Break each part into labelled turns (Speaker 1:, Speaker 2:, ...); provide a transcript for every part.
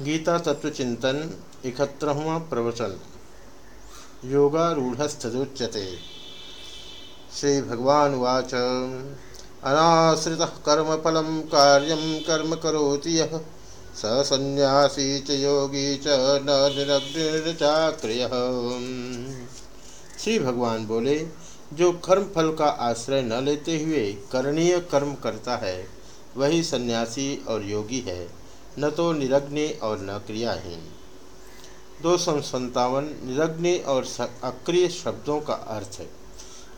Speaker 1: गीता तत्व चिंतन इकहत्तरवा प्रवचन। योगारूढ़स्थुच्यते श्री भगवान वाच। अनाश्रित कर्मफल कार्य कर्म करोति संन्यासी च योगी च न निरग्निचाक्रिय श्री भगवान बोले, जो कर्म फल का आश्रय न लेते हुए करणीय कर्म करता है, वही सन्यासी और योगी है। न तो निरग्नि और न क्रियाहीन। दो सौ संतावन, निरग्नि और अक्रिय शब्दों का अर्थ है।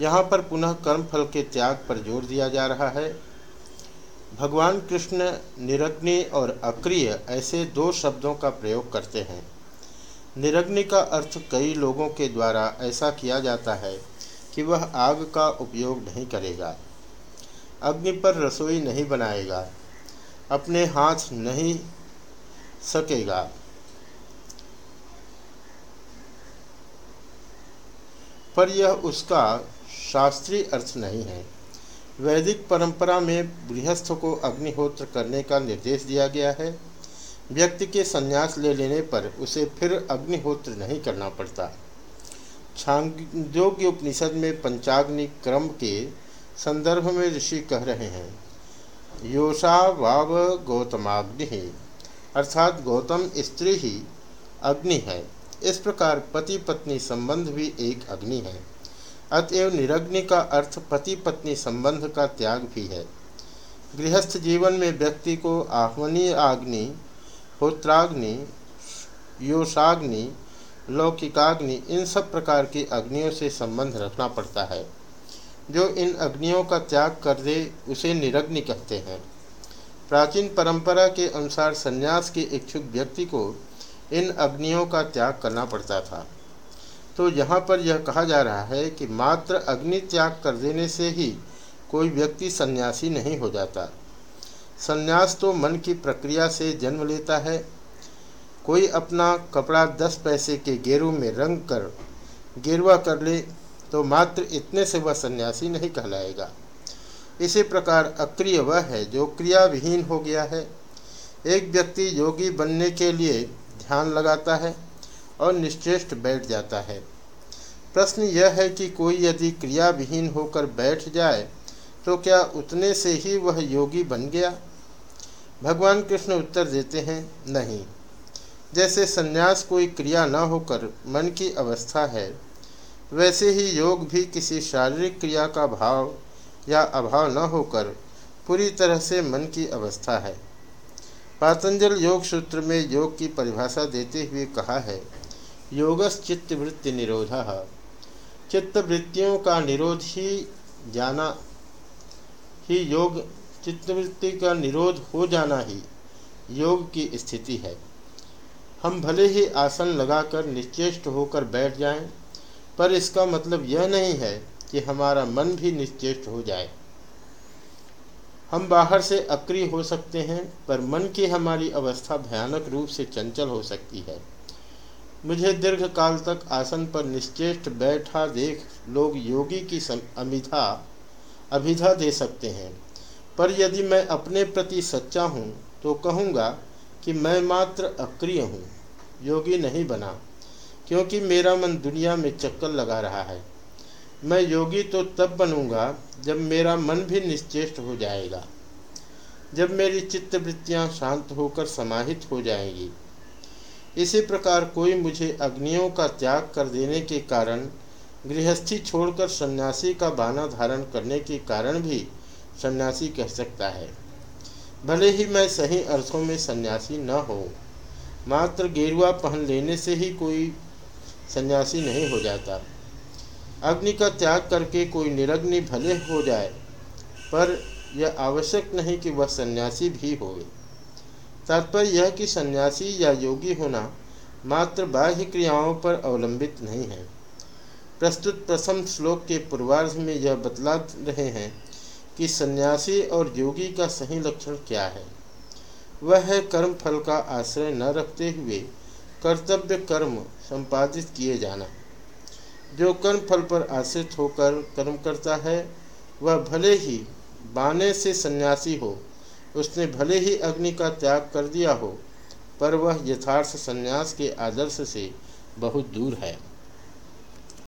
Speaker 1: यहाँ पर पुनः कर्मफल के त्याग पर ज़ोर दिया जा रहा है। भगवान कृष्ण निरग्नि और अक्रिय ऐसे दो शब्दों का प्रयोग करते हैं। निरग्नि का अर्थ कई लोगों के द्वारा ऐसा किया जाता है कि वह आग का उपयोग नहीं करेगा। अग्नि पर रसोई नहीं बनाएगा। अपने हाथ नहीं सकेगा। पर यह उसका शास्त्रीय अर्थ नहीं है। वैदिक परंपरा में गृहस्थ को अग्निहोत्र करने का निर्देश दिया गया है। व्यक्ति के संन्यास ले लेने पर उसे फिर अग्निहोत्र नहीं करना पड़ता। छांदोग्य उपनिषद में पंचाग्नि क्रम के संदर्भ में ऋषि कह रहे हैं योषा वाव गौतमाग्नि। अर्थात गौतम स्त्री ही अग्नि है। इस प्रकार पति पत्नी संबंध भी एक अग्नि है। अतएव निरग्नि का अर्थ पति पत्नी संबंध का त्याग भी है। गृहस्थ जीवन में व्यक्ति को आह्वनीय आग्नि, होत्राग्नि, योषाग्नि, लौकिकाग्नि इन सब प्रकार की अग्नियों से संबंध रखना पड़ता है। जो इन अग्नियों का त्याग कर दे, उसे निरग्नि कहते हैं। प्राचीन परंपरा के अनुसार संन्यास के इच्छुक व्यक्ति को इन अग्नियों का त्याग करना पड़ता था। तो यहाँ पर यह कहा जा रहा है कि मात्र अग्नि त्याग कर देने से ही कोई व्यक्ति सन्यासी नहीं हो जाता। सन्यास तो मन की प्रक्रिया से जन्म लेता है। कोई अपना कपड़ा दस पैसे के गेरू में रंग कर, गेरुआ कर ले तो मात्र इतने से वह सन्यासी नहीं कहलाएगा। इसी प्रकार अक्रिय वह है जो क्रिया विहीन हो गया है। एक व्यक्ति योगी बनने के लिए ध्यान लगाता है और निश्चेष्ट बैठ जाता है। प्रश्न यह है कि कोई यदि क्रिया विहीन होकर बैठ जाए तो क्या उतने से ही वह योगी बन गया? भगवान कृष्ण उत्तर देते हैं, नहीं। जैसे संन्यास कोई क्रिया न होकर मन की अवस्था है वैसे ही योग भी किसी शारीरिक क्रिया का भाव या अभाव न होकर पूरी तरह से मन की अवस्था है। पातंजल योग सूत्र में योग की परिभाषा देते हुए कहा है योगस चित्तवृत्ति निरोध। चित्तवृत्तियों का निरोध ही जाना ही योग चित्तवृत्ति का निरोध हो जाना ही योग की स्थिति है। हम भले ही आसन लगाकर निश्चेष्ट होकर बैठ जाएँ, पर इसका मतलब यह नहीं है कि हमारा मन भी निश्चेष्ट हो जाए। हम बाहर से अक्रिय हो सकते हैं, पर मन की हमारी अवस्था भयानक रूप से चंचल हो सकती है। मुझे दीर्घ काल तक आसन पर निश्चेष्ट बैठा देख लोग योगी की अमिधा, अभिधा दे सकते हैं। पर यदि मैं अपने प्रति सच्चा हूँ तो कहूँगा कि मैं मात्र अक्रिय हूँ, योगी नहीं बना। क्योंकि मेरा मन दुनिया में चक्कर लगा रहा है। मैं योगी तो तब बनूँगा जब मेरा मन भी निश्चेष्ट हो जाएगा। जब मेरी चित्तवृत्तियाँ शांत होकर समाहित हो जाएँगी। इसी प्रकार कोई मुझे अग्नियों का त्याग कर देने के कारण, गृहस्थी छोड़कर सन्यासी का बाना धारण करने के कारण भी सन्यासी कह सकता है। भले ही मैं सही अर्थों में सन्यासी न हो मात्र गेरुआ पहन लेने से ही कोई सन्यासी नहीं हो जाता। अग्नि का त्याग करके कोई निरग्नि भले हो जाए, पर यह आवश्यक नहीं कि वह सन्यासी भी हो तात्पर्य यह कि सन्यासी या योगी होना मात्र बाह्य क्रियाओं पर अवलंबित नहीं है। प्रस्तुत प्रथम श्लोक के पूर्वार्ध में यह बतला रहे हैं कि सन्यासी और योगी का सही लक्षण क्या है। वह है कर्म फल का आश्रय न रखते हुए कर्तव्य कर्म संपादित किए जाना। जो कर्म फल पर आश्रित होकर कर्म करता है, वह भले ही बाने से सन्यासी हो, उसने भले ही अग्नि का त्याग कर दिया हो, पर वह यथार्थ सन्यास के आदर्श से बहुत दूर है।